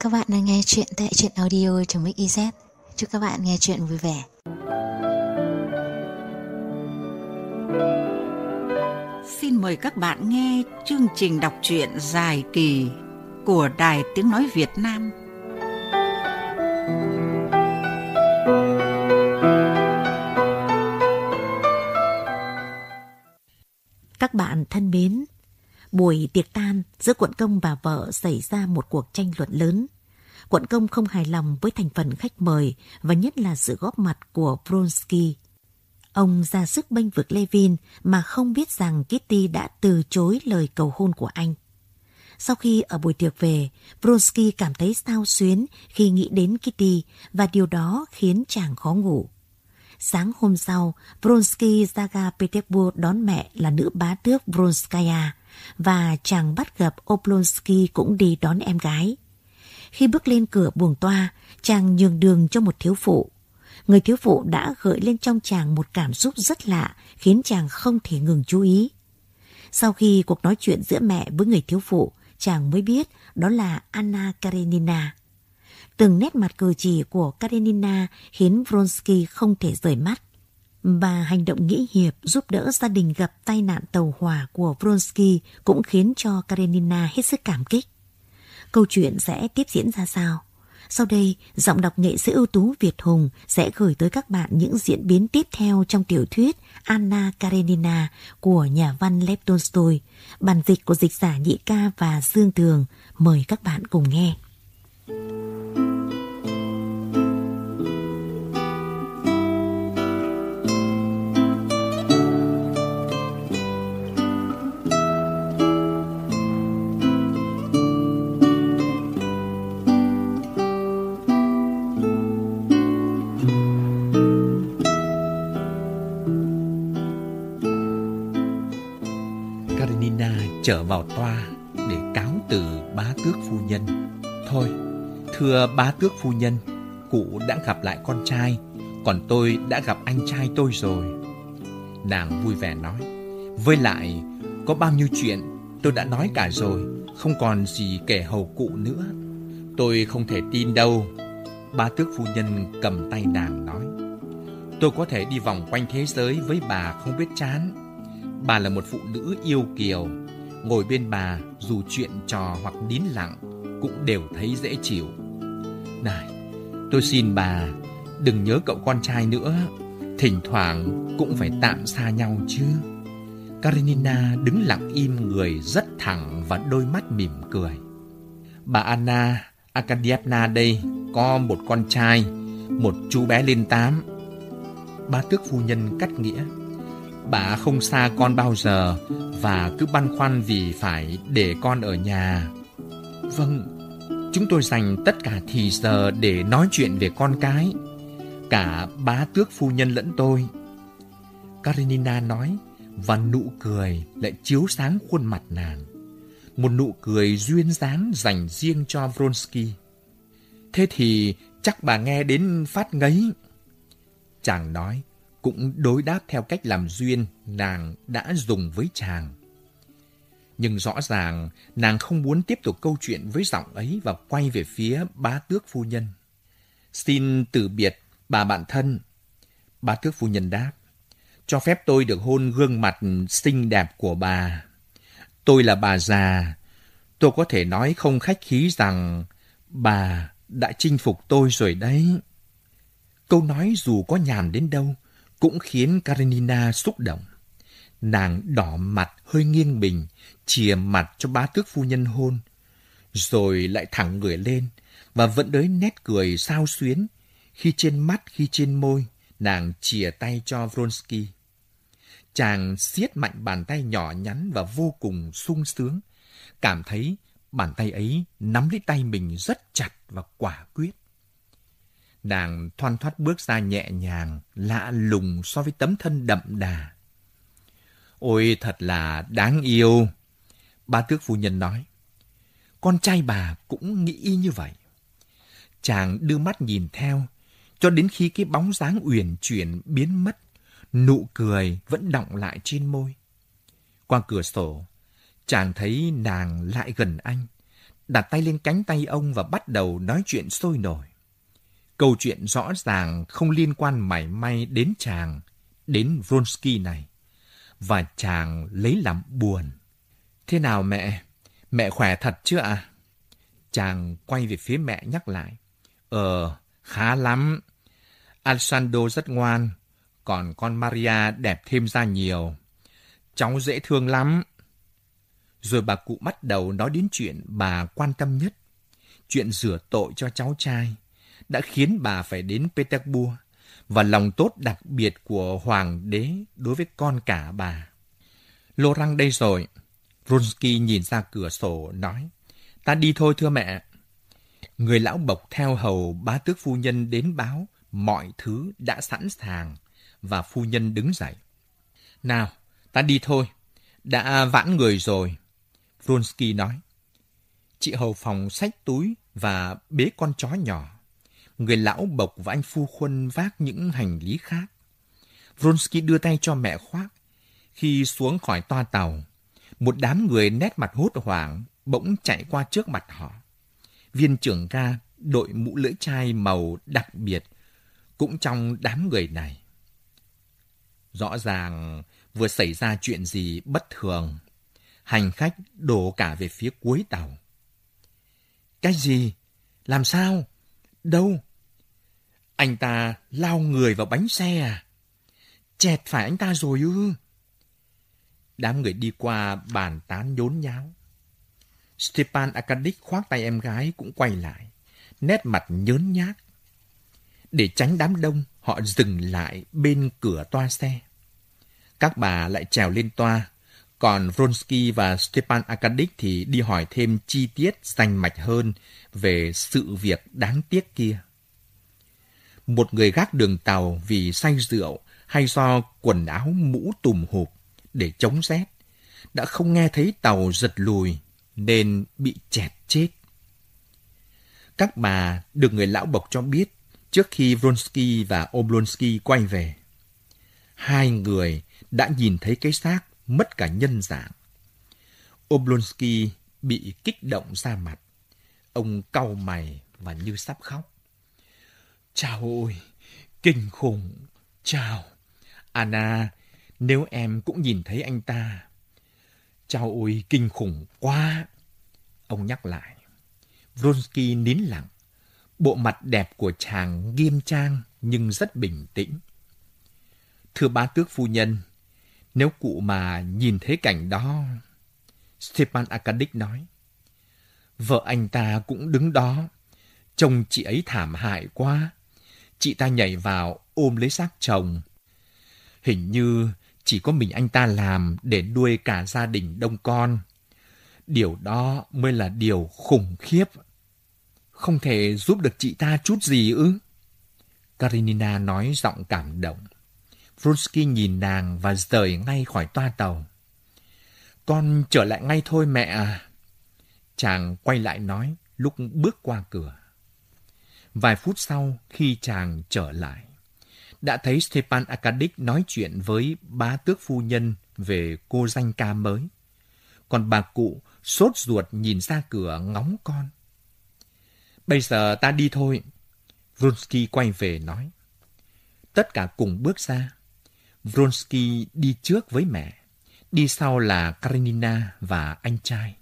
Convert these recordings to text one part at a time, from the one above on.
Các bạn đang nghe chuyện tại truyện audio.mix.iz. Chúc các bạn nghe chuyện vui vẻ. Xin mời các bạn nghe chương trình đọc truyện dài kỳ của Đài Tiếng Nói Việt Nam. Các bạn thân mến, buổi tiệc tan giữa quận công và vợ xảy ra một cuộc tranh luận lớn. Quận công không hài lòng với thành phần khách mời và nhất là sự góp mặt của Vronsky. Ông ra sức bênh vực Levin mà không biết rằng Kitty đã từ chối lời cầu hôn của anh. Sau khi ở buổi tiệc về, Vronsky cảm thấy sao xuyến khi nghĩ đến Kitty và điều đó khiến chàng khó ngủ. Sáng hôm sau, Vronsky ra ga Petersburg đón mẹ là nữ bá tước Vronskaya và chàng bắt gặp Oblonsky cũng đi đón em gái. Khi bước lên cửa buồng toa, chàng nhường đường cho một thiếu phụ. Người thiếu phụ đã gợi lên trong chàng một cảm xúc rất lạ khiến chàng không thể ngừng chú ý. Sau khi cuộc nói chuyện giữa mẹ với người thiếu phụ, chàng mới biết đó là Anna Karenina. Từng nét mặt cử chỉ của Karenina khiến Vronsky không thể rời mắt. Và hành động nghĩa hiệp giúp đỡ gia đình gặp tai nạn tàu hỏa của Vronsky cũng khiến cho Karenina hết sức cảm kích. Câu chuyện sẽ tiếp diễn ra sao? Sau đây, giọng đọc nghệ sĩ ưu tú Việt Hùng sẽ gửi tới các bạn những diễn biến tiếp theo trong tiểu thuyết Anna Karenina của nhà văn Lev Tolstoy, bản dịch của dịch giả Nhị Ca và Dương Tường. Mời các bạn cùng nghe. Karenina trở vào toa để cáo từ bá tước phu nhân. Thôi, thưa bá tước phu nhân, cụ đã gặp lại con trai, còn tôi đã gặp anh trai tôi rồi. Nàng vui vẻ nói, với lại có bao nhiêu chuyện tôi đã nói cả rồi, không còn gì kể hầu cụ nữa. Tôi không thể tin đâu. Bá tước phu nhân cầm tay nàng nói, tôi có thể đi vòng quanh thế giới với bà không biết chán. Bà là một phụ nữ yêu kiều, ngồi bên bà dù chuyện trò hoặc nín lặng cũng đều thấy dễ chịu. Này, tôi xin bà đừng nhớ cậu con trai nữa, thỉnh thoảng cũng phải tạm xa nhau chứ. Karenina đứng lặng im người rất thẳng và đôi mắt mỉm cười. Bà Anna Akadievna đây có một con trai, một chú bé lên tám. Ba tước phu nhân cắt nghĩa. Bà không xa con bao giờ và cứ băn khoăn vì phải để con ở nhà. Vâng, chúng tôi dành tất cả thì giờ để nói chuyện về con cái. Cả bá tước phu nhân lẫn tôi. Karenina nói và nụ cười lại chiếu sáng khuôn mặt nàng. Một nụ cười duyên dáng dành riêng cho Vronsky. Thế thì chắc bà nghe đến phát ngấy. Chàng nói, cũng đối đáp theo cách làm duyên nàng đã dùng với chàng. Nhưng rõ ràng, nàng không muốn tiếp tục câu chuyện với giọng ấy và quay về phía bá tước phu nhân. Xin từ biệt, bà bạn thân. Bá tước phu nhân đáp. Cho phép tôi được hôn gương mặt xinh đẹp của bà. Tôi là bà già. Tôi có thể nói không khách khí rằng bà đã chinh phục tôi rồi đấy. Câu nói dù có nhàm đến đâu cũng khiến Karenina xúc động. Nàng đỏ mặt hơi nghiêng bình, chìa mặt cho bá tước phu nhân hôn, rồi lại thẳng người lên và vẫn đới nét cười sao xuyến khi trên mắt khi trên môi nàng chìa tay cho Vronsky. Chàng siết mạnh bàn tay nhỏ nhắn và vô cùng sung sướng, cảm thấy bàn tay ấy nắm lấy tay mình rất chặt và quả quyết. Nàng thoăn thoắt bước ra nhẹ nhàng, lạ lùng so với tấm thân đậm đà. Ôi thật là đáng yêu. Ba tước phu nhân nói. Con trai bà cũng nghĩ y như vậy. Chàng đưa mắt nhìn theo, cho đến khi cái bóng dáng uyển chuyển biến mất, nụ cười vẫn đọng lại trên môi. Qua cửa sổ, chàng thấy nàng lại gần anh, đặt tay lên cánh tay ông và bắt đầu nói chuyện sôi nổi. Câu chuyện rõ ràng không liên quan mảy may đến chàng, đến Vronsky này. Và chàng lấy làm buồn. Thế nào mẹ? Mẹ khỏe thật chưa ạ? À? Chàng quay về phía mẹ nhắc lại. Ờ, khá lắm. Alessandro rất ngoan, còn con Maria đẹp thêm ra nhiều. Cháu dễ thương lắm. Rồi bà cụ bắt đầu nói đến chuyện bà quan tâm nhất. Chuyện rửa tội cho cháu trai đã khiến bà phải đến Petersburg và lòng tốt đặc biệt của hoàng đế đối với con cả bà. Lô răng đây rồi. Vronsky nhìn ra cửa sổ nói, ta đi thôi thưa mẹ. Người lão bộc theo hầu bá tước phu nhân đến báo mọi thứ đã sẵn sàng và phu nhân đứng dậy. Nào, ta đi thôi. Đã vãn người rồi. Vronsky nói. Chị hầu phòng xách túi và bế con chó nhỏ. Người lão bộc và anh phu khuân vác những hành lý khác. Vronsky đưa tay cho mẹ khoác. Khi xuống khỏi toa tàu, một đám người nét mặt hốt hoảng bỗng chạy qua trước mặt họ. Viên trưởng ca đội mũ lưỡi chai màu đặc biệt cũng trong đám người này. Rõ ràng vừa xảy ra chuyện gì bất thường. Hành khách đổ cả về phía cuối tàu. Cái gì? Làm sao? Đâu? Anh ta lao người vào bánh xe à? Chẹt phải anh ta rồi ư? Đám người đi qua bàn tán nhốn nháo. Stepan Arkadyk khoác tay em gái cũng quay lại, nét mặt nhớn nhác. Để tránh đám đông, họ dừng lại bên cửa toa xe. Các bà lại trèo lên toa, còn Vronsky và Stepan Arkadyk thì đi hỏi thêm chi tiết rành mạch hơn về sự việc đáng tiếc kia. Một người gác đường tàu vì say rượu hay do quần áo mũ tùm hụp để chống rét, đã không nghe thấy tàu giật lùi nên bị chẹt chết. Các bà được người lão bộc cho biết trước khi Vronsky và Oblonsky quay về. Hai người đã nhìn thấy cái xác mất cả nhân dạng. Oblonsky bị kích động ra mặt. Ông cau mày và như sắp khóc. Chào ôi, kinh khủng, chào. Anna, nếu em cũng nhìn thấy anh ta. Chào ôi, kinh khủng quá. Ông nhắc lại. Vronsky nín lặng. Bộ mặt đẹp của chàng nghiêm trang nhưng rất bình tĩnh. Thưa bá tước phu nhân, nếu cụ mà nhìn thấy cảnh đó... Stepan Arkadyk nói. Vợ anh ta cũng đứng đó. Chồng chị ấy thảm hại quá. Chị ta nhảy vào ôm lấy xác chồng. Hình như chỉ có mình anh ta làm để nuôi cả gia đình đông con. Điều đó mới là điều khủng khiếp. Không thể giúp được chị ta chút gì ư? Karinina nói giọng cảm động. Vronsky nhìn nàng và rời ngay khỏi toa tàu. Con trở lại ngay thôi mẹ à. Chàng quay lại nói lúc bước qua cửa. Vài phút sau khi chàng trở lại, đã thấy Stepan Arkadyk nói chuyện với bá tước phu nhân về cô danh ca mới. Còn bà cụ sốt ruột nhìn ra cửa ngóng con. Bây giờ ta đi thôi. Vronsky quay về nói. Tất cả cùng bước ra. Vronsky đi trước với mẹ. Đi sau là Karenina và anh trai.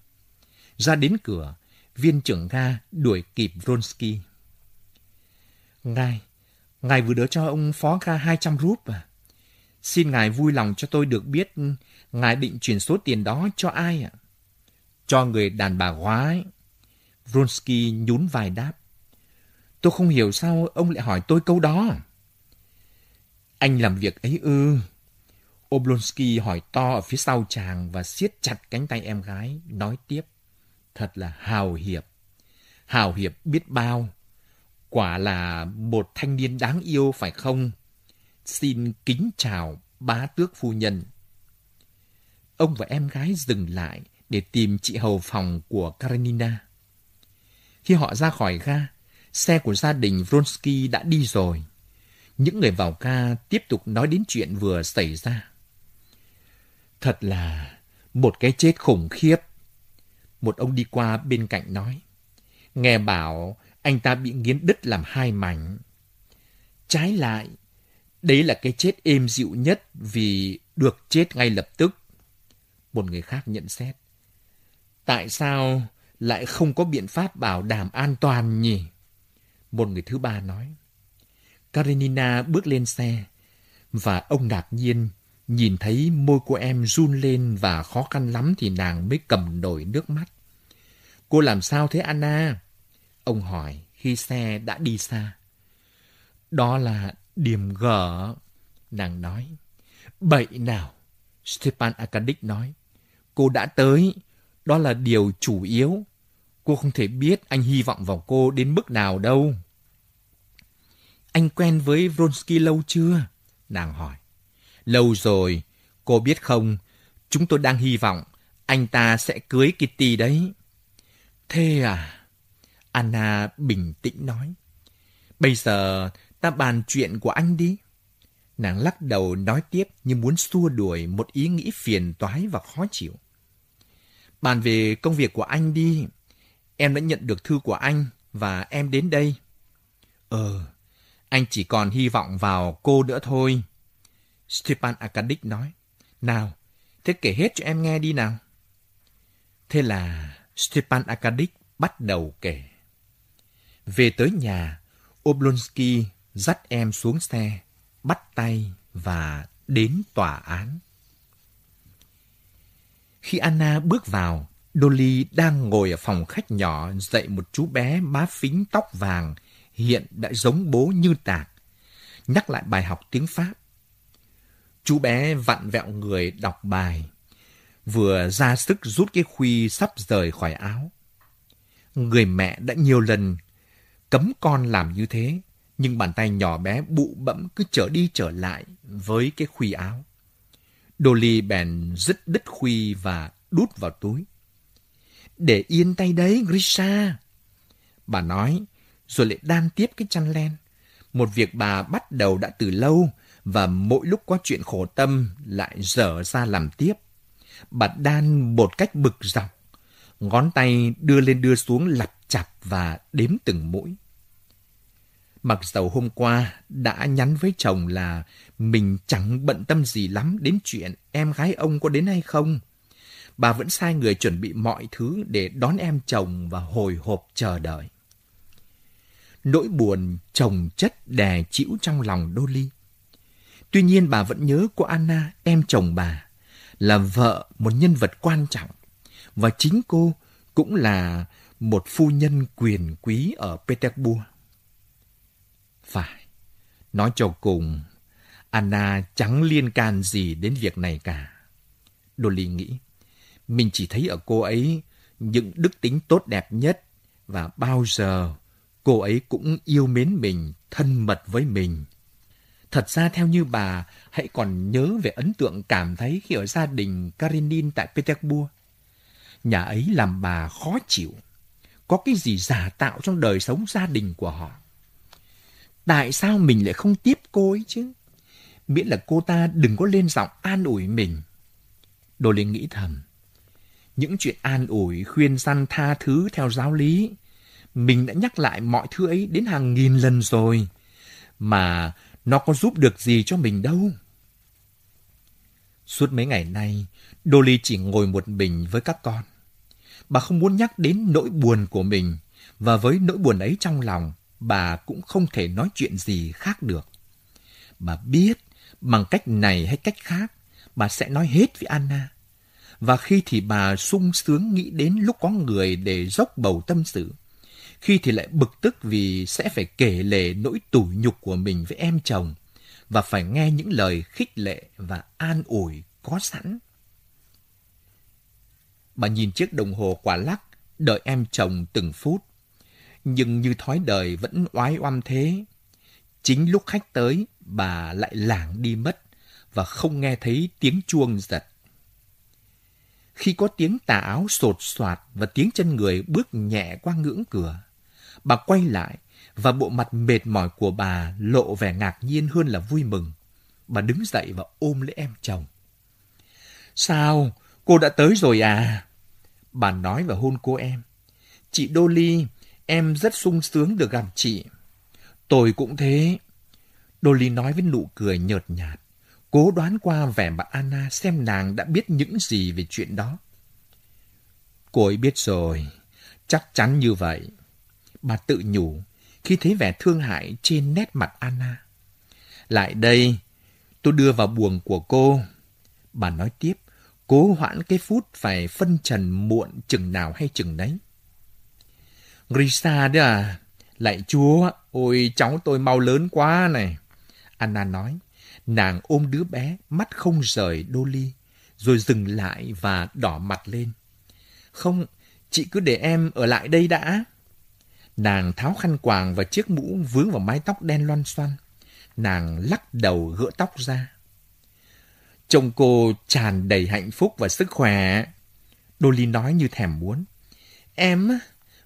Ra đến cửa, viên trưởng ga đuổi kịp Vronsky. Ngài, ngài vừa đỡ cho ông phó ca 200 rúp à? Xin ngài vui lòng cho tôi được biết ngài định chuyển số tiền đó cho ai ạ? Cho người đàn bà hóa ấy. Vronsky nhún vai đáp. Tôi không hiểu sao ông lại hỏi tôi câu đó. Anh làm việc ấy ư? Oblonsky hỏi to ở phía sau chàng và siết chặt cánh tay em gái, nói tiếp. Thật là hào hiệp. Hào hiệp biết bao. Quả là một thanh niên đáng yêu phải không? Xin kính chào bá tước phu nhân. Ông và em gái dừng lại để tìm chị hầu phòng của Karenina. Khi họ ra khỏi ga, xe của gia đình Vronsky đã đi rồi. Những người vào ga tiếp tục nói đến chuyện vừa xảy ra. Thật là một cái chết khủng khiếp. Một ông đi qua bên cạnh nói. Nghe bảo anh ta bị nghiến đứt làm hai mảnh. Trái lại, đấy là cái chết êm dịu nhất vì được chết ngay lập tức. Một người khác nhận xét. Tại sao lại không có biện pháp bảo đảm an toàn nhỉ? Một người thứ ba nói. Karenina bước lên xe và ông ngạc nhiên nhìn thấy môi của em run lên và khó khăn lắm thì nàng mới cầm nổi nước mắt. Cô làm sao thế Anna? Ông hỏi khi xe đã đi xa. Đó là điểm gở, nàng nói. Bậy nào, Stepan Arkadyk nói. Cô đã tới, đó là điều chủ yếu. Cô không thể biết anh hy vọng vào cô đến mức nào đâu. Anh quen với Vronsky lâu chưa? Nàng hỏi. Lâu rồi, cô biết không, chúng tôi đang hy vọng anh ta sẽ cưới Kitty đấy. Thế à? Anna bình tĩnh nói. Bây giờ ta bàn chuyện của anh đi. Nàng lắc đầu nói tiếp như muốn xua đuổi một ý nghĩ phiền toái và khó chịu. Bàn về công việc của anh đi. Em đã nhận được thư của anh và em đến đây. Ờ, anh chỉ còn hy vọng vào cô nữa thôi. Stepan Arkadyk nói. Nào, thế kể hết cho em nghe đi nào. Thế là Stepan Arkadyk bắt đầu kể. Về tới nhà, Oblonsky dắt em xuống xe, bắt tay và đến tòa án. Khi Anna bước vào, Dolly đang ngồi ở phòng khách nhỏ dạy một chú bé má phính tóc vàng, hiện đã giống bố như tạc, nhắc lại bài học tiếng Pháp. Chú bé vặn vẹo người đọc bài, vừa ra sức rút cái khuy sắp rời khỏi áo. Người mẹ đã nhiều lần cấm con làm như thế, nhưng bàn tay nhỏ bé bụ bẫm cứ trở đi trở lại với cái khuy áo. Dolly bèn dứt đứt khuy và đút vào túi. Để yên tay đấy, Grisha. Bà nói, rồi lại đan tiếp cái chăn len. Một việc bà bắt đầu đã từ lâu và mỗi lúc có chuyện khổ tâm lại dở ra làm tiếp. Bà đan một cách bực dọc, ngón tay đưa lên đưa xuống lặp chặt và đếm từng mũi. Mặc dầu hôm qua đã nhắn với chồng là mình chẳng bận tâm gì lắm đến chuyện em gái ông có đến hay không. Bà vẫn sai người chuẩn bị mọi thứ để đón em chồng và hồi hộp chờ đợi. Nỗi buồn chồng chất đè chịu trong lòng Dolly. Tuy nhiên bà vẫn nhớ cô Anna, em chồng bà, là vợ một nhân vật quan trọng. Và chính cô cũng là một phu nhân quyền quý ở Petersburg. Phải, nói cho cùng, Anna chẳng liên can gì đến việc này cả. Dolly nghĩ, mình chỉ thấy ở cô ấy những đức tính tốt đẹp nhất và bao giờ cô ấy cũng yêu mến mình, thân mật với mình. Thật ra theo như bà, hãy còn nhớ về ấn tượng cảm thấy khi ở gia đình Karenin tại Petersburg. Nhà ấy làm bà khó chịu. Có cái gì giả tạo trong đời sống gia đình của họ. Tại sao mình lại không tiếp cô ấy chứ? Miễn là cô ta đừng có lên giọng an ủi mình. Đồ Linh nghĩ thầm. Những chuyện an ủi, khuyên săn tha thứ theo giáo lý. Mình đã nhắc lại mọi thứ ấy đến hàng nghìn lần rồi. Mà nó có giúp được gì cho mình đâu. Suốt mấy ngày nay, Dolly chỉ ngồi một mình với các con. Bà không muốn nhắc đến nỗi buồn của mình, và với nỗi buồn ấy trong lòng, bà cũng không thể nói chuyện gì khác được. Bà biết, bằng cách này hay cách khác, bà sẽ nói hết với Anna. Và khi thì bà sung sướng nghĩ đến lúc có người để dốc bầu tâm sự. Khi thì lại bực tức vì sẽ phải kể lể nỗi tủi nhục của mình với em chồng và phải nghe những lời khích lệ và an ủi có sẵn. Bà nhìn chiếc đồng hồ quả lắc, đợi em chồng từng phút nhưng như thói đời vẫn oái oăm thế. Chính lúc khách tới, bà lại lảng đi mất và không nghe thấy tiếng chuông giật. Khi có tiếng tà áo sột soạt và tiếng chân người bước nhẹ qua ngưỡng cửa, bà quay lại và bộ mặt mệt mỏi của bà lộ vẻ ngạc nhiên hơn là vui mừng. Bà đứng dậy và ôm lấy em chồng. Sao? Cô đã tới rồi à? Bà nói và hôn cô em. Chị Dolly, em rất sung sướng được gặp chị. Tôi cũng thế. Dolly nói với nụ cười nhợt nhạt, cố đoán qua vẻ mặt Anna xem nàng đã biết những gì về chuyện đó. Cô ấy biết rồi, chắc chắn như vậy. Bà tự nhủ khi thấy vẻ thương hại trên nét mặt Anna. Lại đây, tôi đưa vào buồng của cô. Bà nói tiếp, cố hoãn cái phút phải phân trần muộn chừng nào hay chừng đấy. Grisa đấy à? Lạy chúa, ôi cháu tôi mau lớn quá này. Anna nói, nàng ôm đứa bé, mắt không rời Dolly, rồi dừng lại và đỏ mặt lên. Không, chị cứ để em ở lại đây đã. Nàng tháo khăn quàng và chiếc mũ vướng vào mái tóc đen loan xoăn. Nàng lắc đầu gỡ tóc ra. Trông cô tràn đầy hạnh phúc và sức khỏe. Dolly nói như thèm muốn. Em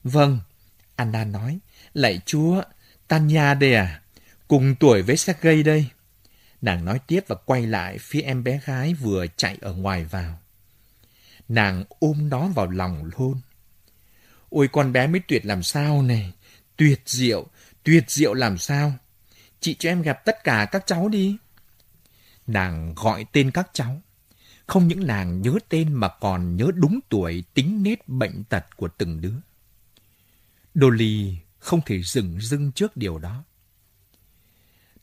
Vâng, Anna nói. Lạy chúa, Tanya đây à? Cùng tuổi với Sergei đây. Nàng nói tiếp và quay lại phía em bé gái vừa chạy ở ngoài vào. Nàng ôm nó vào lòng hôn. Ôi con bé mới tuyệt làm sao này. Tuyệt diệu, tuyệt diệu làm sao. Chị cho em gặp tất cả các cháu đi. Nàng gọi tên các cháu. Không những nàng nhớ tên mà còn nhớ đúng tuổi tính nết bệnh tật của từng đứa. Dolly không thể dừng dưng trước điều đó.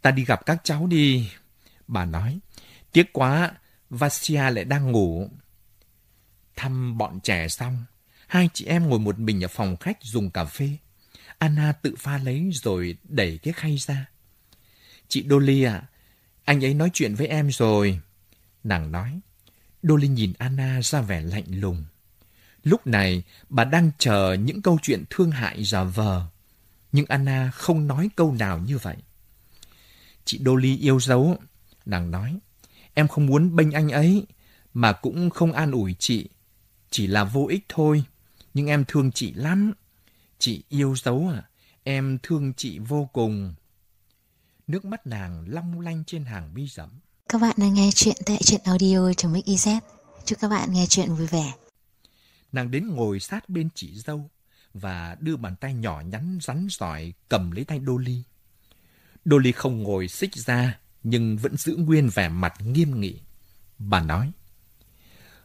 Ta đi gặp các cháu đi. Bà nói, tiếc quá, Vasya lại đang ngủ. Thăm bọn trẻ xong, hai chị em ngồi một mình ở phòng khách dùng cà phê. Anna tự pha lấy rồi đẩy cái khay ra. Chị Dolly à, anh ấy nói chuyện với em rồi. Nàng nói. Dolly nhìn Anna ra vẻ lạnh lùng. Lúc này, bà đang chờ những câu chuyện thương hại giả vờ. Nhưng Anna không nói câu nào như vậy. Chị Dolly yêu dấu. Nàng nói, em không muốn bênh anh ấy, mà cũng không an ủi chị. Chỉ là vô ích thôi, nhưng em thương chị lắm. Chị yêu dấu à, em thương chị vô cùng. Nước mắt nàng long lanh trên hàng mi rậm. Các bạn đang nghe chuyện tại truyện audio.mix.iz. Chúc các bạn nghe chuyện vui vẻ. Nàng đến ngồi sát bên chị dâu và đưa bàn tay nhỏ nhắn rắn giỏi cầm lấy tay Dolly. Dolly không ngồi xích ra, nhưng vẫn giữ nguyên vẻ mặt nghiêm nghị. Bà nói,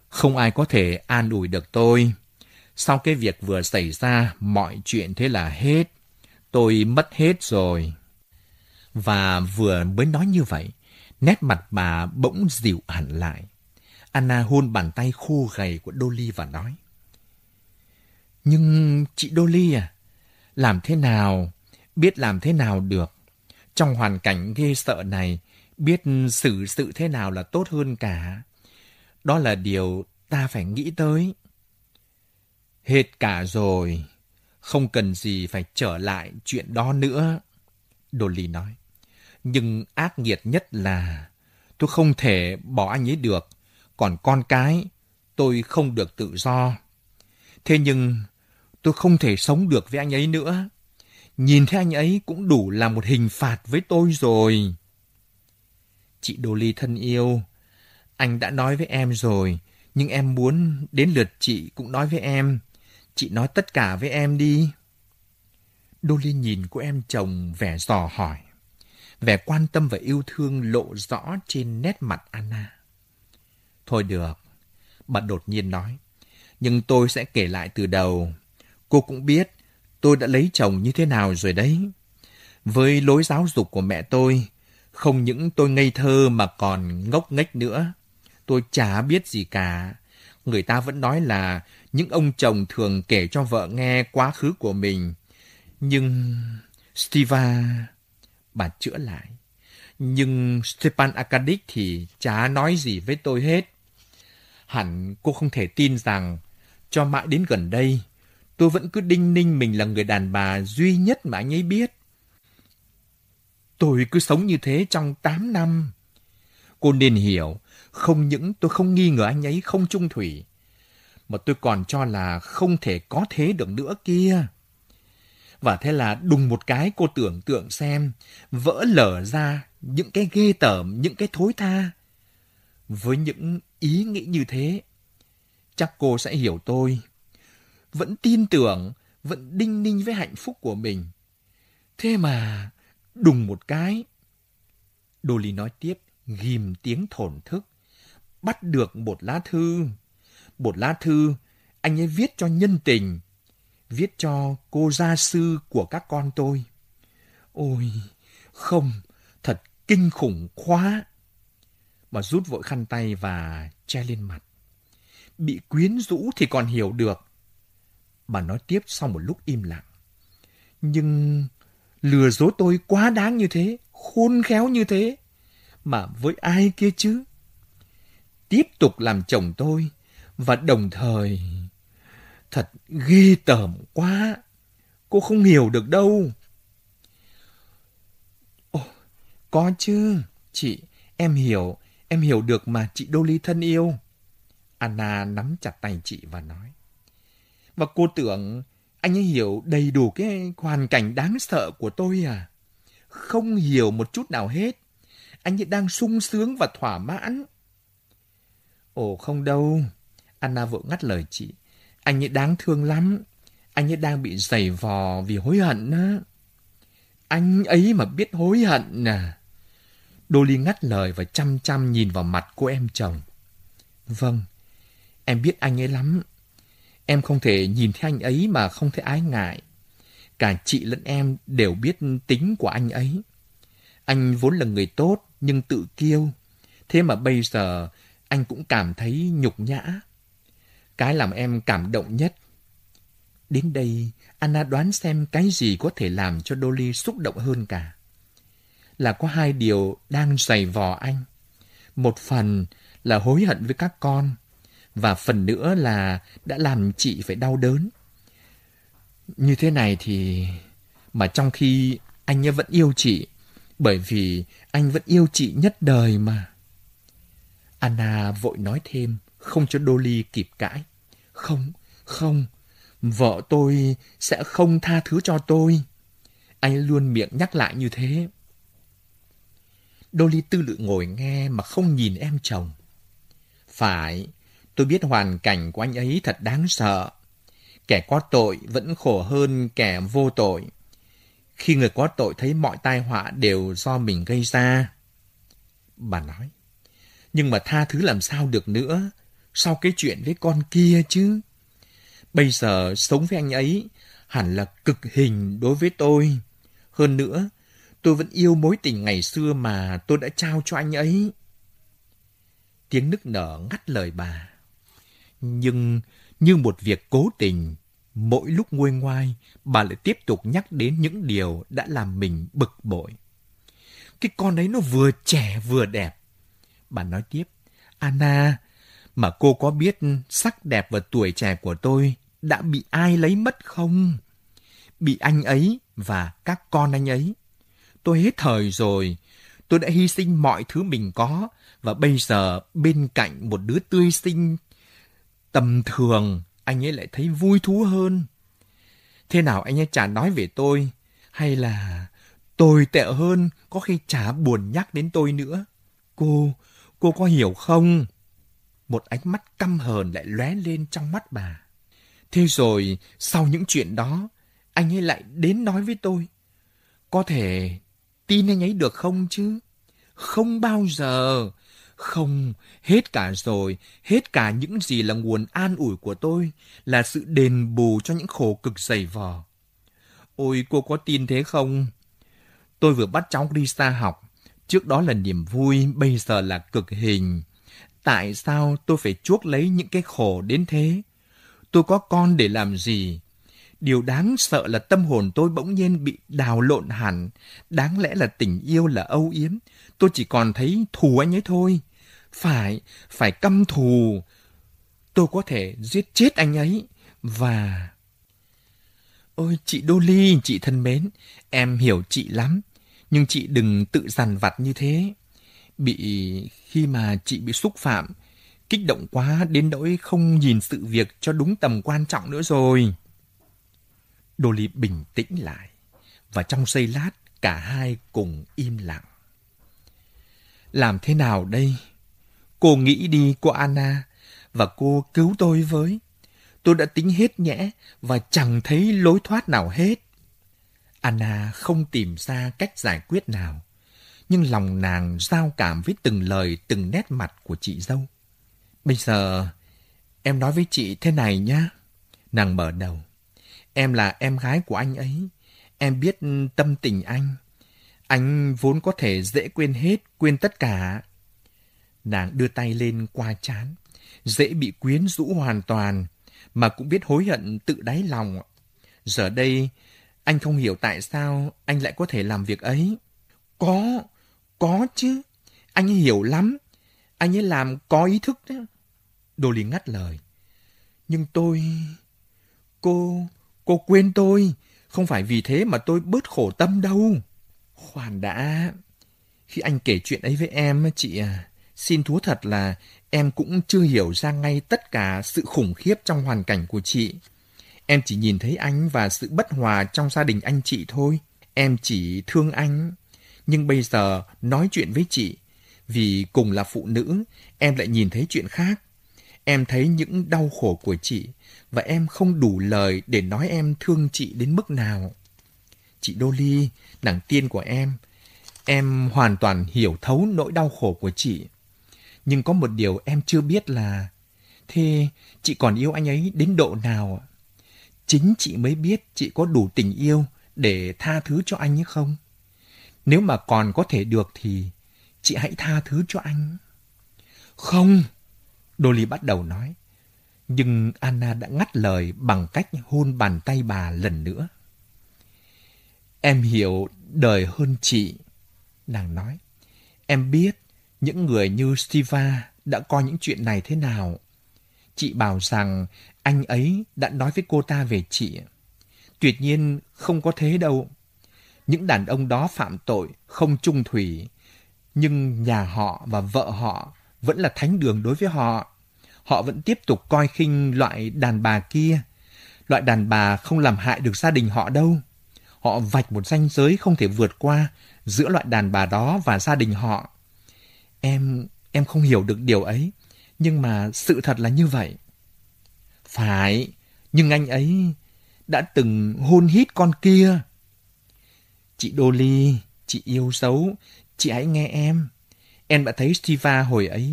không ai có thể an ủi được tôi. Sau cái việc vừa xảy ra, mọi chuyện thế là hết. Tôi mất hết rồi. Và vừa mới nói như vậy, nét mặt bà bỗng dịu hẳn lại. Anna hôn bàn tay khô gầy của Dolly và nói. Nhưng chị Dolly à, làm thế nào, biết làm thế nào được. Trong hoàn cảnh ghê sợ này, biết xử sự thế nào là tốt hơn cả. Đó là điều ta phải nghĩ tới. Hết cả rồi, không cần gì phải trở lại chuyện đó nữa. Dolly nói. Nhưng ác nghiệt nhất là tôi không thể bỏ anh ấy được, còn con cái tôi không được tự do. Thế nhưng tôi không thể sống được với anh ấy nữa. Nhìn thấy anh ấy cũng đủ là một hình phạt với tôi rồi. Chị Đô Ly thân yêu, anh đã nói với em rồi, nhưng em muốn đến lượt chị cũng nói với em. Chị nói tất cả với em đi. Đô Ly nhìn cô em chồng vẻ dò hỏi. Vẻ quan tâm và yêu thương lộ rõ trên nét mặt Anna. Thôi được, bà đột nhiên nói. Nhưng tôi sẽ kể lại từ đầu. Cô cũng biết tôi đã lấy chồng như thế nào rồi đấy. Với lối giáo dục của mẹ tôi, không những tôi ngây thơ mà còn ngốc nghếch nữa. Tôi chả biết gì cả. Người ta vẫn nói là những ông chồng thường kể cho vợ nghe quá khứ của mình. Nhưng Stiva... Bà chữa lại. Nhưng Stepan Arkadyk thì chả nói gì với tôi hết. Hẳn cô không thể tin rằng cho mãi đến gần đây tôi vẫn cứ đinh ninh mình là người đàn bà duy nhất mà anh ấy biết. Tôi cứ sống như thế trong 8 năm. Cô nên hiểu, không những tôi không nghi ngờ anh ấy không trung thủy, mà tôi còn cho là không thể có thế được nữa kia. Và thế là đùng một cái cô tưởng tượng xem, vỡ lở ra những cái ghê tởm, những cái thối tha. Với những ý nghĩ như thế, chắc cô sẽ hiểu tôi vẫn tin tưởng, vẫn đinh ninh với hạnh phúc của mình. Thế mà, đùng một cái. Dolly nói tiếp, ghim tiếng thổn thức. Bắt được một lá thư. Một lá thư, anh ấy viết cho nhân tình. Viết cho cô gia sư của các con tôi. Ôi, không, thật kinh khủng quá. Bà rút vội khăn tay và che lên mặt. Bị quyến rũ thì còn hiểu được. Bà nói tiếp sau một lúc im lặng. Nhưng lừa dối tôi quá đáng như thế, khôn khéo như thế. Mà với ai kia chứ? Tiếp tục làm chồng tôi và đồng thời... Thật ghê tởm quá. Cô không hiểu được đâu. Ồ, có chứ. Chị, em hiểu. Em hiểu được mà chị Dolly thân yêu. Anna nắm chặt tay chị và nói. Và cô tưởng anh ấy hiểu đầy đủ cái hoàn cảnh đáng sợ của tôi à? Không hiểu một chút nào hết. Anh ấy đang sung sướng và thỏa mãn. Ồ không đâu. Anna vội ngắt lời chị. Anh ấy đáng thương lắm. Anh ấy đang bị giày vò vì hối hận á. Anh ấy mà biết hối hận à. Dolly ngắt lời và chăm chăm nhìn vào mặt cô em chồng. Vâng, em biết anh ấy lắm. Em không thể nhìn thấy anh ấy mà không thấy ái ngại. Cả chị lẫn em đều biết tính của anh ấy. Anh vốn là người tốt nhưng tự kiêu. Thế mà bây giờ anh cũng cảm thấy nhục nhã. Cái làm em cảm động nhất. Đến đây, Anna đoán xem cái gì có thể làm cho Dolly xúc động hơn cả. Là có hai điều đang giày vò anh. Một phần là hối hận với các con, và phần nữa là đã làm chị phải đau đớn. Như thế này thì... Mà trong khi anh vẫn yêu chị, bởi vì anh vẫn yêu chị nhất đời mà. Anna vội nói thêm, không cho Dolly kịp cãi. Không, không, vợ tôi sẽ không tha thứ cho tôi. Anh luôn miệng nhắc lại như thế. Dolly tư lự ngồi nghe mà không nhìn em chồng. Phải, tôi biết hoàn cảnh của anh ấy thật đáng sợ. Kẻ có tội vẫn khổ hơn kẻ vô tội. Khi người có tội thấy mọi tai họa đều do mình gây ra. Bà nói, nhưng mà tha thứ làm sao được nữa, sau cái chuyện với con kia chứ. Bây giờ sống với anh ấy hẳn là cực hình đối với tôi. Hơn nữa, tôi vẫn yêu mối tình ngày xưa mà tôi đã trao cho anh ấy. Tiếng nức nở ngắt lời bà. Nhưng như một việc cố tình, mỗi lúc nguôi ngoai, bà lại tiếp tục nhắc đến những điều đã làm mình bực bội. Cái con ấy nó vừa trẻ vừa đẹp. Bà nói tiếp, Anna, mà cô có biết sắc đẹp và tuổi trẻ của tôi đã bị ai lấy mất không? Bị anh ấy và các con anh ấy. Tôi hết thời rồi. Tôi đã hy sinh mọi thứ mình có và bây giờ bên cạnh một đứa tươi xinh tầm thường anh ấy lại thấy vui thú hơn. Thế nào anh ấy chả nói về tôi hay là tôi tệ hơn có khi chả buồn nhắc đến tôi nữa. Cô, cô có hiểu không? Một ánh mắt căm hờn lại lóe lên trong mắt bà. Thế rồi, sau những chuyện đó, anh ấy lại đến nói với tôi. Có thể tin anh ấy được không chứ? Không bao giờ. Không, hết cả rồi, hết cả những gì là nguồn an ủi của tôi, là sự đền bù cho những khổ cực dày vò. Ôi, cô có tin thế không? Tôi vừa bắt cháu đi xa học, trước đó là niềm vui, bây giờ là cực hình. Tại sao tôi phải chuốc lấy những cái khổ đến thế? Tôi có con để làm gì? Điều đáng sợ là tâm hồn tôi bỗng nhiên bị đào lộn hẳn. Đáng lẽ là tình yêu là âu yếm. Tôi chỉ còn thấy thù anh ấy thôi. Phải, phải căm thù. Tôi có thể giết chết anh ấy. Và... Ôi chị Dolly, chị thân mến, em hiểu chị lắm. Nhưng chị đừng tự dằn vặt như thế. Bị... khi mà chị bị xúc phạm, kích động quá đến nỗi không nhìn sự việc cho đúng tầm quan trọng nữa rồi. Dolly bình tĩnh lại, và trong giây lát cả hai cùng im lặng. Làm thế nào đây? Cô nghĩ đi cô Anna, và cô cứu tôi với. tôi đã tính hết nhẽ và chẳng thấy lối thoát nào hết. Anna không tìm ra cách giải quyết nào, nhưng lòng nàng giao cảm với từng lời, từng nét mặt của chị dâu. Bây giờ, em nói với chị thế này nhá. Nàng mở đầu. Em là em gái của anh ấy. Em biết tâm tình anh. Anh vốn có thể dễ quên hết, quên tất cả. Nàng đưa tay lên qua chán. Dễ bị quyến rũ hoàn toàn, mà cũng biết hối hận tự đáy lòng. Giờ đây, anh không hiểu tại sao anh lại có thể làm việc ấy. Có, có chứ. Anh ấy hiểu lắm. Anh ấy làm có ý thức đó Đô Ly ngắt lời. Nhưng tôi... Cô... Cô quên tôi. Không phải vì thế mà tôi bớt khổ tâm đâu. Khoan đã. Khi anh kể chuyện ấy với em, chị à, xin thú thật là em cũng chưa hiểu ra ngay tất cả sự khủng khiếp trong hoàn cảnh của chị. Em chỉ nhìn thấy anh và sự bất hòa trong gia đình anh chị thôi. Em chỉ thương anh. Nhưng bây giờ nói chuyện với chị, vì cùng là phụ nữ, em lại nhìn thấy chuyện khác. Em thấy những đau khổ của chị và em không đủ lời để nói em thương chị đến mức nào. Chị Đô Ly, nàng tiên của em, em hoàn toàn hiểu thấu nỗi đau khổ của chị. Nhưng có một điều em chưa biết là, thế chị còn yêu anh ấy đến độ nào ạ? Chính chị mới biết chị có đủ tình yêu để tha thứ cho anh ấy không. Nếu mà còn có thể được thì chị hãy tha thứ cho anh. Không, Dolly bắt đầu nói. Nhưng Anna đã ngắt lời bằng cách hôn bàn tay bà lần nữa. Em hiểu đời hơn chị, nàng nói. Em biết những người như Stiva đã coi những chuyện này thế nào. Chị bảo rằng anh ấy đã nói với cô ta về chị. Tuyệt nhiên không có thế đâu. Những đàn ông đó phạm tội, không trung thủy, nhưng nhà họ và vợ họ vẫn là thánh đường đối với họ. Họ vẫn tiếp tục coi khinh loại đàn bà kia. Loại đàn bà không làm hại được gia đình họ đâu. Họ vạch một ranh giới không thể vượt qua giữa loại đàn bà đó và gia đình họ. Em, em không hiểu được điều ấy, nhưng mà sự thật là như vậy. Phải, nhưng anh ấy đã từng hôn hít con kia. Chị Dolly, chị yêu dấu, chị hãy nghe em. Em đã thấy Siva hồi ấy,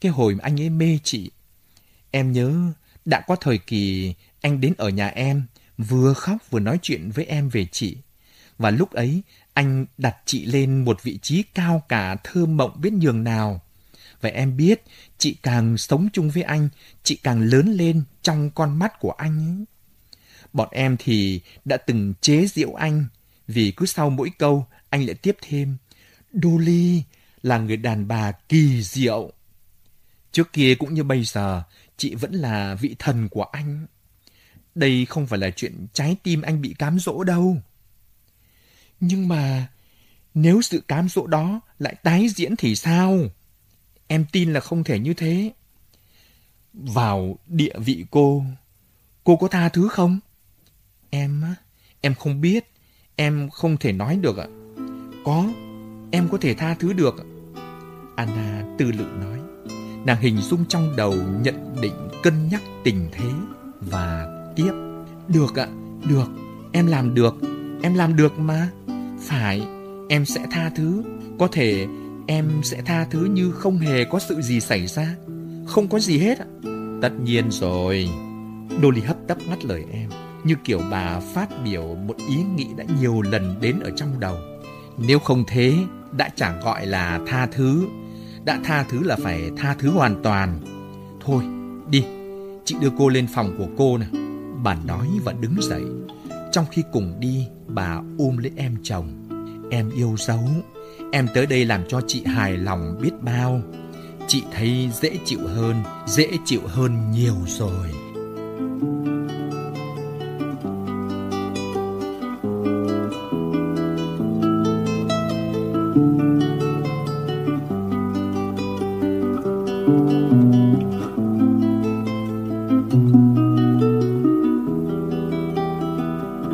cái hồi anh ấy mê chị. Em nhớ, đã có thời kỳ anh đến ở nhà em, vừa khóc vừa nói chuyện với em về chị. Và lúc ấy, anh đặt chị lên một vị trí cao cả thơ mộng biết nhường nào. Và em biết, chị càng sống chung với anh, chị càng lớn lên trong con mắt của anh ấy. Bọn em thì đã từng chế giễu anh, vì cứ sau mỗi câu anh lại tiếp thêm. Dolly là người đàn bà kỳ diệu. Trước kia cũng như bây giờ, chị vẫn là vị thần của anh. Đây không phải là chuyện trái tim anh bị cám dỗ đâu. Nhưng mà nếu sự cám dỗ đó lại tái diễn thì sao? Em tin là không thể như thế. Vào địa vị cô, cô có tha thứ không? Em á, em không biết, em không thể nói được ạ. Có, em có thể tha thứ được. Anna tư lự nói. Nàng hình dung trong đầu nhận định cân nhắc tình thế và tiếp. Được ạ, được, em làm được, em làm được mà. Phải, em sẽ tha thứ. Có thể em sẽ tha thứ như không hề có sự gì xảy ra. Không có gì hết ạ. Tất nhiên rồi. Dolly hấp tấp ngắt lời em, như kiểu bà phát biểu một ý nghĩ đã nhiều lần đến ở trong đầu. Nếu không thế, đã chẳng gọi là tha thứ. Đã tha thứ là phải tha thứ hoàn toàn. Thôi, đi, chị đưa cô lên phòng của cô nè. Bà nói và đứng dậy. Trong khi cùng đi, bà ôm lấy em chồng. Em yêu dấu, em tới đây làm cho chị hài lòng biết bao. Chị thấy dễ chịu hơn, dễ chịu hơn nhiều rồi.